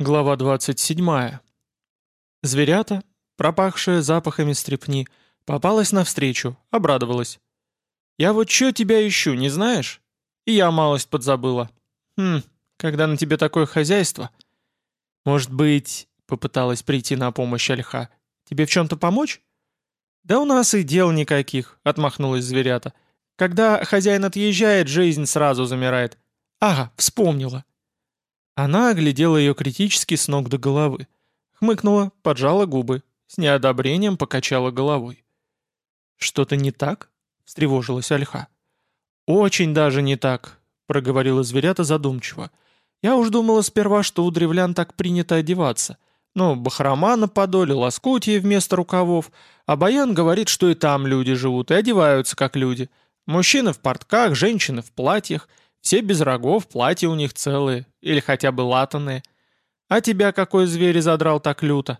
Глава 27. Зверята, пропахшая запахами стрепни, попалась навстречу, обрадовалась. «Я вот чё тебя ищу, не знаешь?» И я малость подзабыла. «Хм, когда на тебе такое хозяйство...» «Может быть...» — попыталась прийти на помощь Альха. «Тебе в чем-то помочь?» «Да у нас и дел никаких», — отмахнулась зверята. «Когда хозяин отъезжает, жизнь сразу замирает». «Ага, вспомнила. Она оглядела ее критически с ног до головы. Хмыкнула, поджала губы, с неодобрением покачала головой. «Что-то не так?» — встревожилась Альха. «Очень даже не так», — проговорила зверята задумчиво. «Я уж думала сперва, что у древлян так принято одеваться. Но бахрома на подоле, лоскутье вместо рукавов, а Баян говорит, что и там люди живут и одеваются как люди. Мужчины в портках, женщины в платьях — все без рогов, платья у них целые, или хотя бы латаные. А тебя какой зверь задрал так люто?»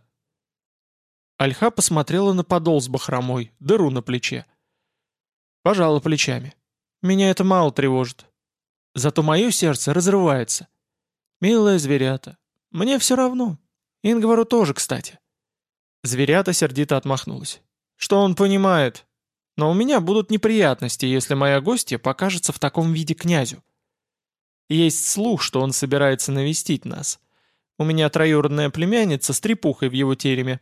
Альха посмотрела на подол с бахромой, дыру на плече. Пожала плечами. «Меня это мало тревожит. Зато мое сердце разрывается. Милая зверята, мне все равно. Ингвару тоже, кстати». Зверята сердито отмахнулась. «Что он понимает? Но у меня будут неприятности, если моя гостья покажется в таком виде князю. Есть слух, что он собирается навестить нас. У меня троюродная племянница с трепухой в его тереме.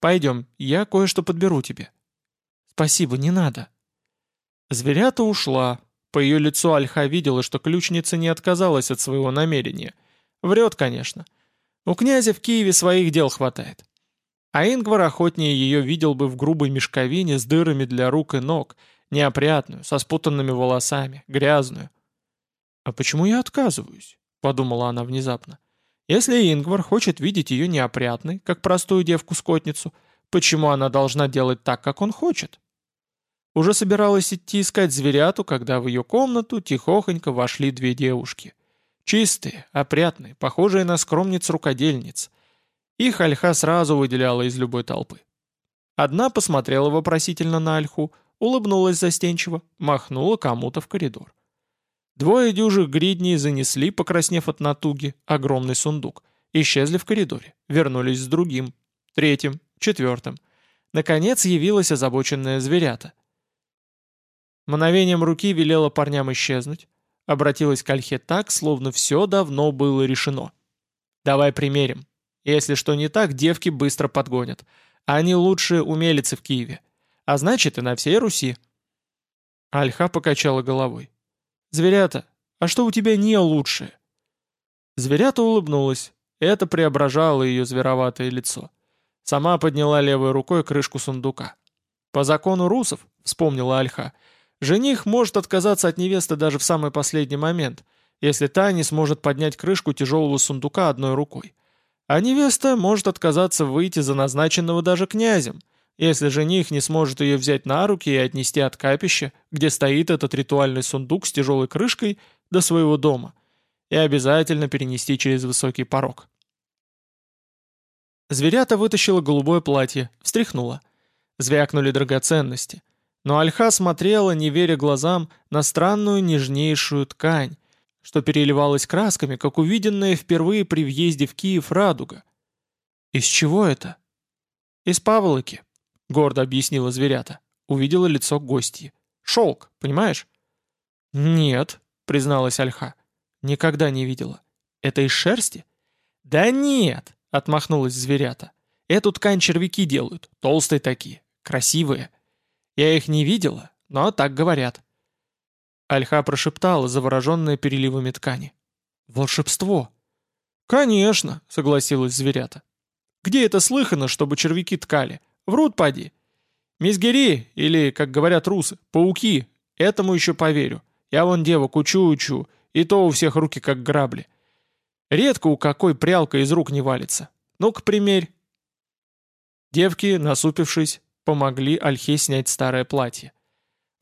Пойдем, я кое-что подберу тебе». «Спасибо, не надо». Зверята ушла. По ее лицу Альха видела, что ключница не отказалась от своего намерения. Врет, конечно. У князя в Киеве своих дел хватает. А Ингвар охотнее ее видел бы в грубой мешковине с дырами для рук и ног, неопрятную, со спутанными волосами, грязную. «А почему я отказываюсь?» — подумала она внезапно. «Если Ингвар хочет видеть ее неопрятной, как простую девку-скотницу, почему она должна делать так, как он хочет?» Уже собиралась идти искать зверяту, когда в ее комнату тихохонько вошли две девушки. Чистые, опрятные, похожие на скромниц-рукодельниц. Их Альха сразу выделяла из любой толпы. Одна посмотрела вопросительно на Альху, улыбнулась застенчиво, махнула кому-то в коридор. Двое дюжих гридней занесли, покраснев от натуги, огромный сундук. Исчезли в коридоре, вернулись с другим, третьим, четвертым. Наконец явилась озабоченная зверята. Мановением руки велела парням исчезнуть, обратилась к Альхе так, словно все давно было решено. «Давай примерим. Если что не так, девки быстро подгонят. Они лучшие умелицы в Киеве. А значит, и на всей Руси». Альха покачала головой. «Зверята, а что у тебя не лучшее?» Зверята улыбнулась. Это преображало ее звероватое лицо. Сама подняла левой рукой крышку сундука. «По закону русов», — вспомнила Альха, — «жених может отказаться от невесты даже в самый последний момент, если та не сможет поднять крышку тяжелого сундука одной рукой. А невеста может отказаться выйти за назначенного даже князем, если жених не сможет ее взять на руки и отнести от капища, где стоит этот ритуальный сундук с тяжелой крышкой, до своего дома, и обязательно перенести через высокий порог. Зверята вытащила голубое платье, встряхнула. Звякнули драгоценности. Но Альха смотрела, не веря глазам, на странную нежнейшую ткань, что переливалась красками, как увиденная впервые при въезде в Киев радуга. «Из чего это?» «Из паволоки», — гордо объяснила зверята. Увидела лицо гостьи. «Шелк, понимаешь?» «Нет», — призналась Альха. «Никогда не видела. Это из шерсти?» «Да нет», — отмахнулась зверята. «Эту ткань червяки делают, толстые такие, красивые. Я их не видела, но так говорят». Альха прошептала, завороженная переливами ткани. «Волшебство!» «Конечно», — согласилась зверята. «Где это слыхано, чтобы червяки ткали? Врут, поди. Мизгири, или, как говорят русы, пауки, этому еще поверю. Я вон девок учу-учу, и то у всех руки как грабли. Редко у какой прялка из рук не валится. Ну-ка, примерь. Девки, насупившись, помогли Альхе снять старое платье.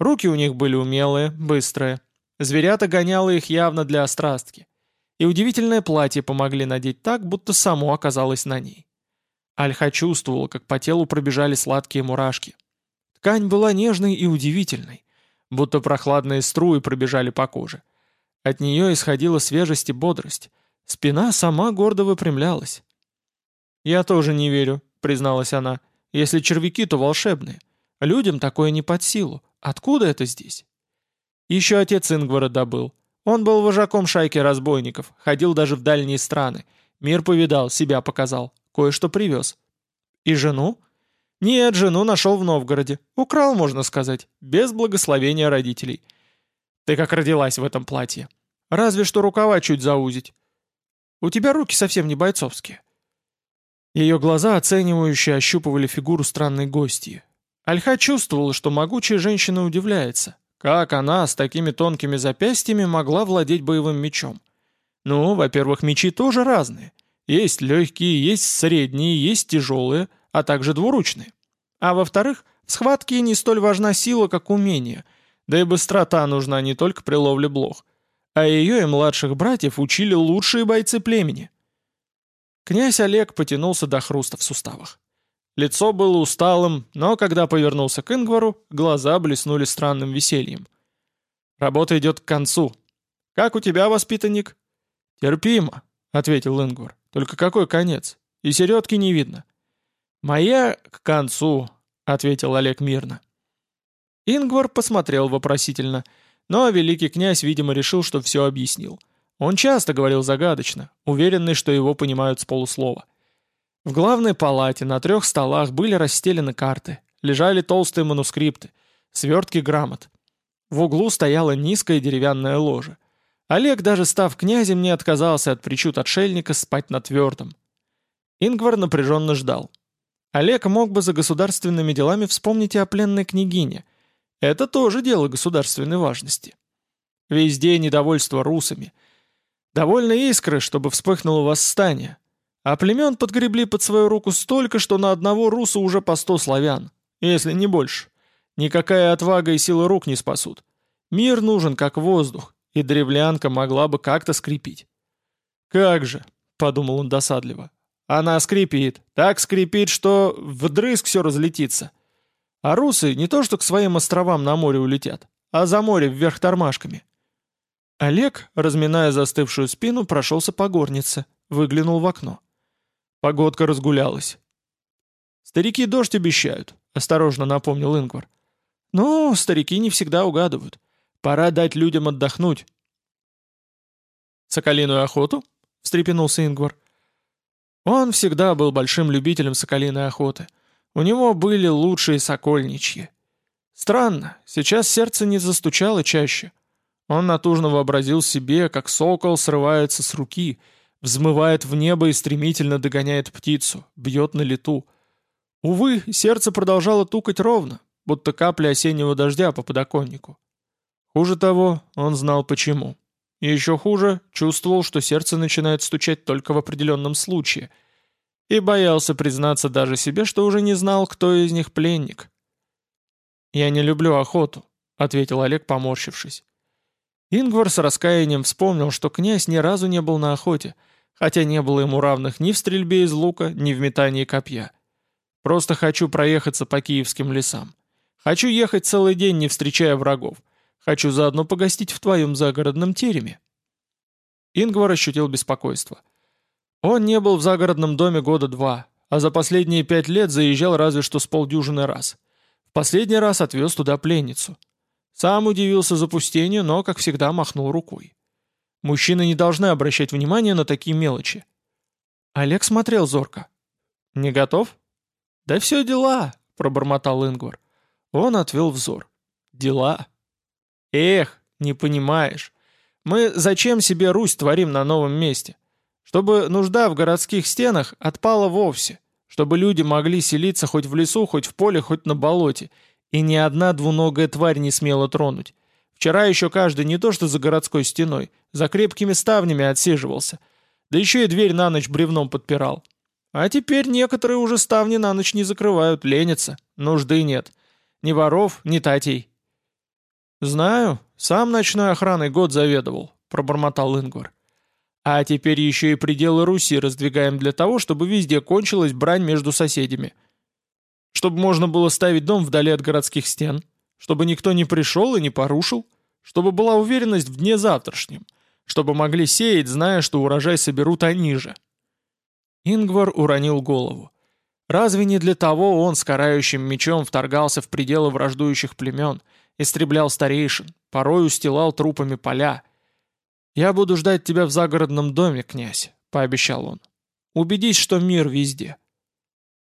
Руки у них были умелые, быстрые. Зверята гоняло их явно для острастки. И удивительное платье помогли надеть так, будто само оказалось на ней. Альха чувствовала, как по телу пробежали сладкие мурашки. Ткань была нежной и удивительной, будто прохладные струи пробежали по коже. От нее исходила свежесть и бодрость, Спина сама гордо выпрямлялась. «Я тоже не верю», — призналась она. «Если червяки, то волшебные. Людям такое не под силу. Откуда это здесь?» Еще отец Ингвара добыл. Он был вожаком шайки разбойников, ходил даже в дальние страны. Мир повидал, себя показал, кое-что привез. И жену? Нет, жену нашел в Новгороде. Украл, можно сказать, без благословения родителей. Ты как родилась в этом платье. Разве что рукава чуть заузить. У тебя руки совсем не бойцовские. Ее глаза оценивающе ощупывали фигуру странной гостьи. Альха чувствовала, что могучая женщина удивляется. Как она с такими тонкими запястьями могла владеть боевым мечом? Ну, во-первых, мечи тоже разные. Есть легкие, есть средние, есть тяжелые, а также двуручные. А во-вторых, в схватке не столь важна сила, как умение, да и быстрота нужна не только при ловле блох. А ее и младших братьев учили лучшие бойцы племени. Князь Олег потянулся до хруста в суставах. Лицо было усталым, но когда повернулся к Ингвару, глаза блеснули странным весельем. «Работа идет к концу. Как у тебя, воспитанник?» «Терпимо», — ответил Ингвар. «Только какой конец? И середки не видно». «Моя к концу», — ответил Олег мирно. Ингвар посмотрел вопросительно, но великий князь, видимо, решил, что все объяснил. Он часто говорил загадочно, уверенный, что его понимают с полуслова. В главной палате на трех столах были расстелены карты, лежали толстые манускрипты, свертки грамот. В углу стояла низкая деревянная ложа. Олег, даже став князем, не отказался от причуд отшельника спать на твердом. Ингвар напряженно ждал. Олег мог бы за государственными делами вспомнить и о пленной княгине. Это тоже дело государственной важности. Везде недовольство русами. Довольно искры, чтобы вспыхнуло восстание. А племен подгребли под свою руку столько, что на одного руса уже по сто славян, если не больше. Никакая отвага и сила рук не спасут. Мир нужен, как воздух, и древлянка могла бы как-то скрипить. «Как же», — подумал он досадливо, — «она скрипит, так скрипит, что вдрызг все разлетится. А русы не то что к своим островам на море улетят, а за море вверх тормашками». Олег, разминая застывшую спину, прошелся по горнице, выглянул в окно. Погодка разгулялась. «Старики дождь обещают», — осторожно напомнил Ингвар. «Ну, старики не всегда угадывают. Пора дать людям отдохнуть». «Соколиную охоту?» — встрепенулся Ингвар. Он всегда был большим любителем соколиной охоты. У него были лучшие сокольничьи. Странно, сейчас сердце не застучало чаще. Он натужно вообразил себе, как сокол срывается с руки — взмывает в небо и стремительно догоняет птицу, бьет на лету. Увы, сердце продолжало тукать ровно, будто капли осеннего дождя по подоконнику. Хуже того, он знал почему. И еще хуже, чувствовал, что сердце начинает стучать только в определенном случае. И боялся признаться даже себе, что уже не знал, кто из них пленник. «Я не люблю охоту», — ответил Олег, поморщившись. Ингвар с раскаянием вспомнил, что князь ни разу не был на охоте, хотя не было ему равных ни в стрельбе из лука, ни в метании копья. Просто хочу проехаться по киевским лесам. Хочу ехать целый день, не встречая врагов. Хочу заодно погостить в твоем загородном тереме». Ингвар ощутил беспокойство. Он не был в загородном доме года два, а за последние пять лет заезжал разве что с полдюжины раз. В последний раз отвез туда пленницу. Сам удивился запустению, но, как всегда, махнул рукой. Мужчины не должны обращать внимание на такие мелочи. Олег смотрел зорко. «Не готов?» «Да все дела», — пробормотал Ингвар. Он отвел взор. «Дела?» «Эх, не понимаешь. Мы зачем себе Русь творим на новом месте? Чтобы нужда в городских стенах отпала вовсе, чтобы люди могли селиться хоть в лесу, хоть в поле, хоть на болоте, и ни одна двуногая тварь не смела тронуть. Вчера еще каждый не то что за городской стеной, за крепкими ставнями отсиживался. Да еще и дверь на ночь бревном подпирал. А теперь некоторые уже ставни на ночь не закрывают, ленятся. Нужды нет. Ни воров, ни татей. «Знаю, сам ночной охраной год заведовал», — пробормотал Ингвар. «А теперь еще и пределы Руси раздвигаем для того, чтобы везде кончилась брань между соседями. Чтобы можно было ставить дом вдали от городских стен, чтобы никто не пришел и не порушил, чтобы была уверенность в дне завтрашнем, чтобы могли сеять, зная, что урожай соберут они же. Ингвар уронил голову. Разве не для того он с карающим мечом вторгался в пределы враждующих племен, истреблял старейшин, порой устилал трупами поля? «Я буду ждать тебя в загородном доме, князь», — пообещал он. «Убедись, что мир везде».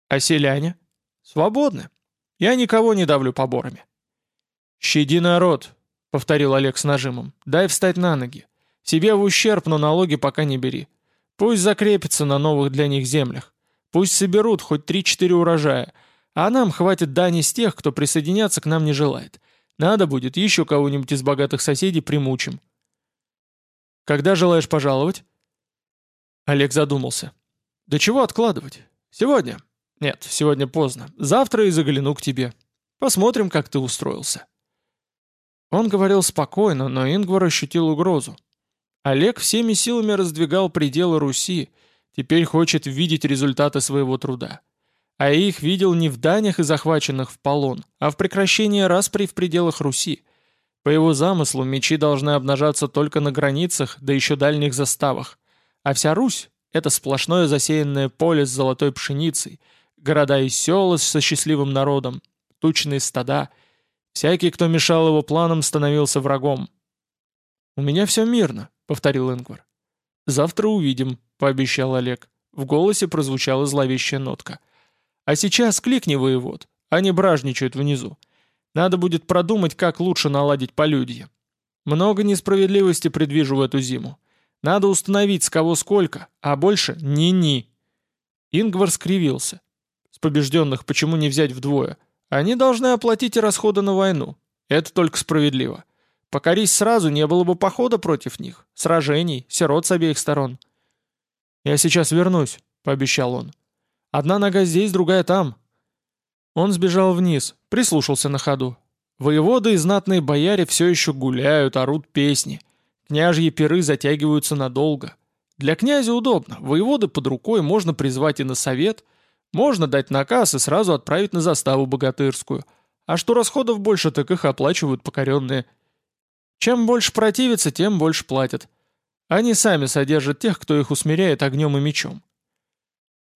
«А селяне?» «Свободны. Я никого не давлю поборами». «Щади народ», — повторил Олег с нажимом. «Дай встать на ноги. Себе в ущерб, но налоги пока не бери. Пусть закрепится на новых для них землях. Пусть соберут хоть три-четыре урожая, а нам хватит дани с тех, кто присоединяться к нам не желает. Надо будет, еще кого-нибудь из богатых соседей примучим. Когда желаешь пожаловать?» Олег задумался. «Да чего откладывать? Сегодня?» «Нет, сегодня поздно. Завтра и загляну к тебе. Посмотрим, как ты устроился». Он говорил спокойно, но Ингвар ощутил угрозу. Олег всеми силами раздвигал пределы Руси, Теперь хочет видеть результаты своего труда. А их видел не в данях и захваченных в полон, а в прекращении распри в пределах Руси. По его замыслу мечи должны обнажаться только на границах, да еще дальних заставах. А вся Русь — это сплошное засеянное поле с золотой пшеницей, города и села со счастливым народом, тучные стада. Всякий, кто мешал его планам, становился врагом. «У меня все мирно», — повторил Ингвар. «Завтра увидим», — пообещал Олег. В голосе прозвучала зловещая нотка. «А сейчас кликни, воевод. Они бражничают внизу. Надо будет продумать, как лучше наладить полюдье. Много несправедливости предвижу в эту зиму. Надо установить, с кого сколько, а больше ни-ни». Ингвар скривился. «С побежденных почему не взять вдвое? Они должны оплатить расходы на войну. Это только справедливо. Покорись сразу, не было бы похода против них, сражений, сирот с обеих сторон. «Я сейчас вернусь», — пообещал он. «Одна нога здесь, другая там». Он сбежал вниз, прислушался на ходу. Воеводы и знатные бояре все еще гуляют, орут песни. Княжьи пиры затягиваются надолго. Для князя удобно, воеводы под рукой можно призвать и на совет, можно дать наказ и сразу отправить на заставу богатырскую. А что расходов больше, так их оплачивают покоренные. Чем больше противится, тем больше платят. Они сами содержат тех, кто их усмиряет огнем и мечом.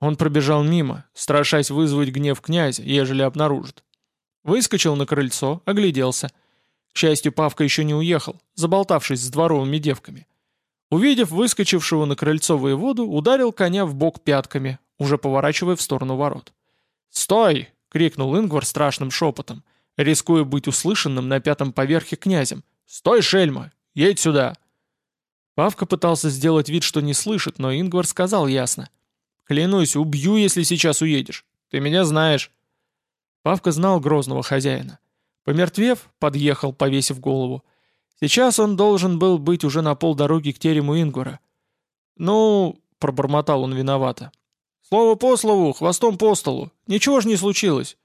Он пробежал мимо, страшась вызвать гнев князя, ежели обнаружит. Выскочил на крыльцо, огляделся. К счастью, Павка еще не уехал, заболтавшись с дворовыми девками. Увидев выскочившего на крыльцо воеводу, ударил коня в бок пятками, уже поворачивая в сторону ворот. «Стой!» — крикнул Ингвар страшным шепотом, рискуя быть услышанным на пятом поверхе князем. «Стой, шельма! Едь сюда!» Павка пытался сделать вид, что не слышит, но Ингвар сказал ясно. «Клянусь, убью, если сейчас уедешь. Ты меня знаешь». Павка знал грозного хозяина. Помертвев, подъехал, повесив голову. Сейчас он должен был быть уже на полдороги к терему Ингвара. «Ну...» — пробормотал он виновато. «Слово по слову, хвостом по столу. Ничего ж не случилось.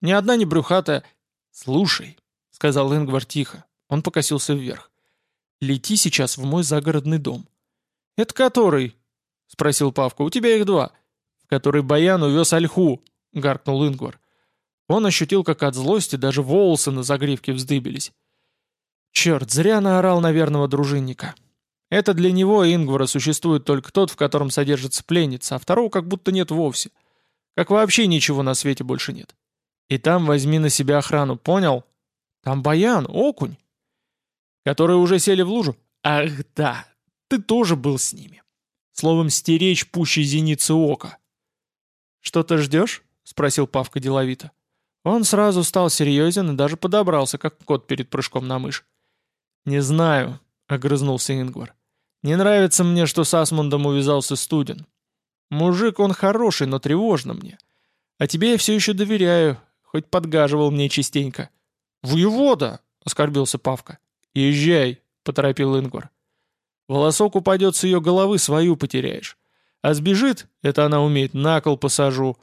Ни одна не брюхатая...» «Слушай», — сказал Ингвар тихо. Он покосился вверх. Лети сейчас в мой загородный дом». «Это который?» — спросил Павка. «У тебя их два». «В который Баян увез ольху», — гаркнул Ингвар. Он ощутил, как от злости даже волосы на загривке вздыбились. Черт, зря наорал на верного дружинника. Это для него, Ингвара, существует только тот, в котором содержится пленница, а второго как будто нет вовсе. Как вообще ничего на свете больше нет. И там возьми на себя охрану, понял? Там Баян, окунь. Которые уже сели в лужу? Ах да, ты тоже был с ними. Словом, стеречь пуще зеницы ока. «Что-то ждешь?» — спросил Павка деловито. Он сразу стал серьезен и даже подобрался, как кот перед прыжком на мышь. «Не знаю», — огрызнулся Ингвар. «Не нравится мне, что с Асмундом увязался Студен. Мужик он хороший, но тревожно мне. А тебе я все еще доверяю, хоть подгаживал мне частенько». «Воевода!» — оскорбился Павка. «Езжай», — поторопил Ингвар. «Волосок упадет с ее головы, свою потеряешь. А сбежит, это она умеет, на кол посажу».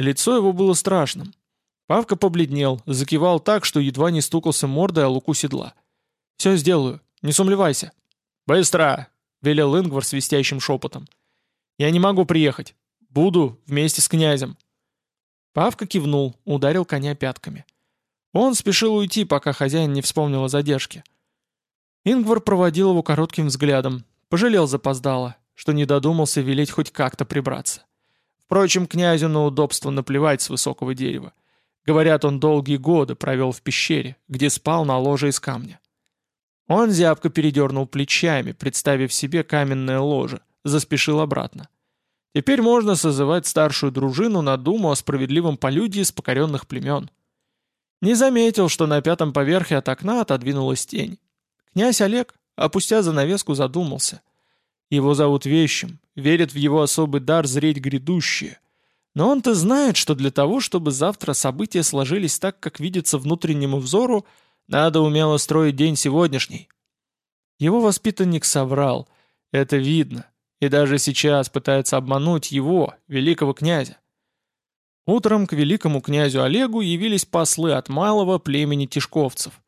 Лицо его было страшным. Павка побледнел, закивал так, что едва не стукался мордой о луку седла. «Все сделаю, не сумлевайся». «Быстро!» — велел Ингвар свистящим шепотом. «Я не могу приехать. Буду вместе с князем». Павка кивнул, ударил коня пятками. Он спешил уйти, пока хозяин не вспомнил о задержке. Ингвар проводил его коротким взглядом, пожалел запоздало, что не додумался велеть хоть как-то прибраться. Впрочем, князю на удобство наплевать с высокого дерева. Говорят, он долгие годы провел в пещере, где спал на ложе из камня. Он зябко передернул плечами, представив себе каменное ложе, заспешил обратно. Теперь можно созывать старшую дружину на думу о справедливом полюдии с покоренных племен. Не заметил, что на пятом поверхе от окна отодвинулась тень. Князь Олег, опустя занавеску, задумался. Его зовут Вещим, верит в его особый дар зреть грядущее. Но он-то знает, что для того, чтобы завтра события сложились так, как видится внутреннему взору, надо умело строить день сегодняшний. Его воспитанник соврал, это видно, и даже сейчас пытается обмануть его, великого князя. Утром к великому князю Олегу явились послы от малого племени тишковцев.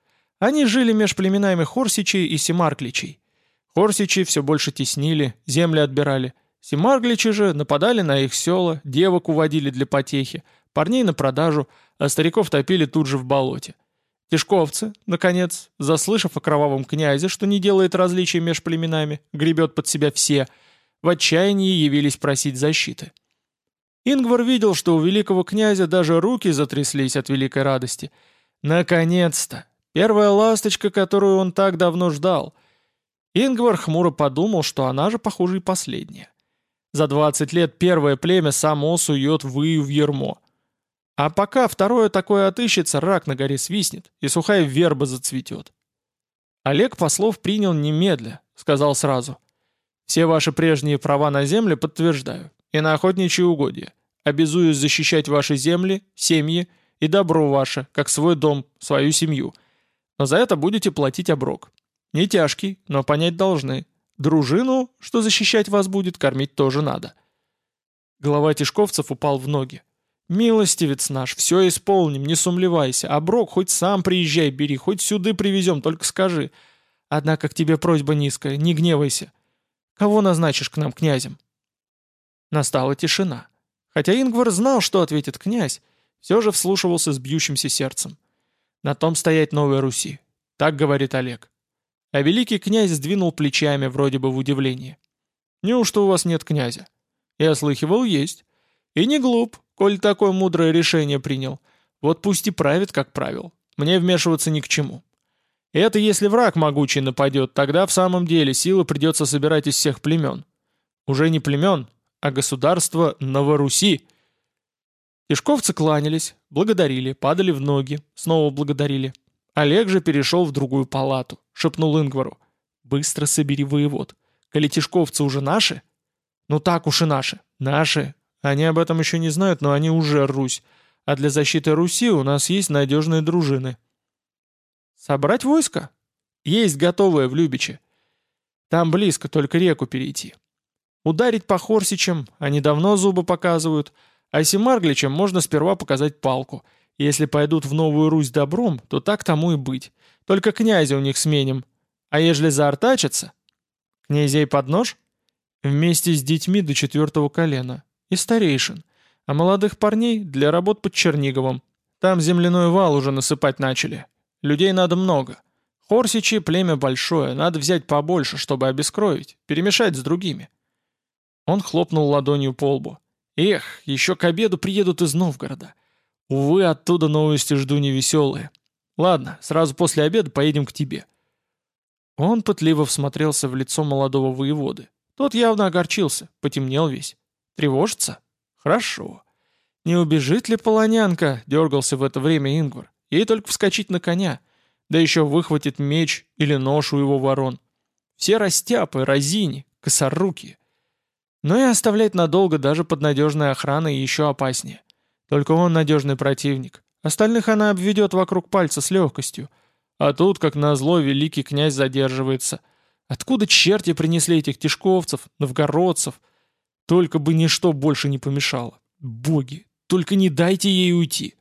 Они жили меж племенами Хорсичей и Семаркличей. Хорсичи все больше теснили, земли отбирали. Семаргличи же нападали на их села, девок уводили для потехи, парней на продажу, а стариков топили тут же в болоте. Тишковцы, наконец, заслышав о кровавом князе, что не делает различий меж племенами, гребет под себя все, в отчаянии явились просить защиты. Ингвар видел, что у великого князя даже руки затряслись от великой радости. Наконец-то! Первая ласточка, которую он так давно ждал. Ингвар хмуро подумал, что она же, похоже, и последняя. За 20 лет первое племя само сует выю в ермо. А пока второе такое отыщется, рак на горе свистнет, и сухая верба зацветет. Олег послов принял немедля, сказал сразу. Все ваши прежние права на земле подтверждаю, и на охотничьи угодья. Обязуюсь защищать ваши земли, семьи и добро ваше, как свой дом, свою семью. Но за это будете платить оброк. Не тяжкий, но понять должны. Дружину, что защищать вас будет, кормить тоже надо. Глава Тишковцев упал в ноги. «Милостивец наш, все исполним, не сумлевайся. Оброк хоть сам приезжай, бери, хоть сюда привезем, только скажи. Однако к тебе просьба низкая, не гневайся. Кого назначишь к нам князем?» Настала тишина. Хотя Ингвар знал, что ответит князь, все же вслушивался с бьющимся сердцем. «На том стоять Новой Руси», — так говорит Олег. А великий князь сдвинул плечами, вроде бы в удивлении. «Неужто у вас нет князя?» «Я слыхивал, есть. И не глуп, коль такое мудрое решение принял. Вот пусть и правит, как правил. Мне вмешиваться ни к чему. Это если враг могучий нападет, тогда в самом деле силы придется собирать из всех племен. Уже не племен, а государство Новоруси. Тишковцы кланялись, благодарили, падали в ноги, снова благодарили. Олег же перешел в другую палату, шепнул Ингвару. «Быстро собери воевод. Коли тишковцы уже наши?» «Ну так уж и наши. Наши. Они об этом еще не знают, но они уже Русь. А для защиты Руси у нас есть надежные дружины». «Собрать войско?» «Есть готовое в Любиче. Там близко, только реку перейти. Ударить по Хорсичам, они давно зубы показывают, а Семаргличам можно сперва показать палку. Если пойдут в Новую Русь добром, то так тому и быть. Только князя у них сменим. А ежели заортачатся? Князей под нож? Вместе с детьми до четвертого колена. И старейшин. А молодых парней для работ под Черниговым. Там земляной вал уже насыпать начали. Людей надо много. Хорсичи — племя большое, надо взять побольше, чтобы обескровить, перемешать с другими. Он хлопнул ладонью по лбу. Эх, еще к обеду приедут из Новгорода. Увы, оттуда новости жду невеселые. Ладно, сразу после обеда поедем к тебе». Он пытливо всмотрелся в лицо молодого воеводы. Тот явно огорчился, потемнел весь. Тревожится? Хорошо. Не убежит ли полонянка, дергался в это время Ингвар. Ей только вскочить на коня, да еще выхватит меч или нож у его ворон. Все растяпы, разини, косоруки. Но и оставлять надолго даже под надежной охраной еще опаснее. Только он надежный противник. Остальных она обведет вокруг пальца с легкостью. А тут, как назло, великий князь задерживается. Откуда черти принесли этих тишковцев, новгородцев? Только бы ничто больше не помешало. Боги, только не дайте ей уйти.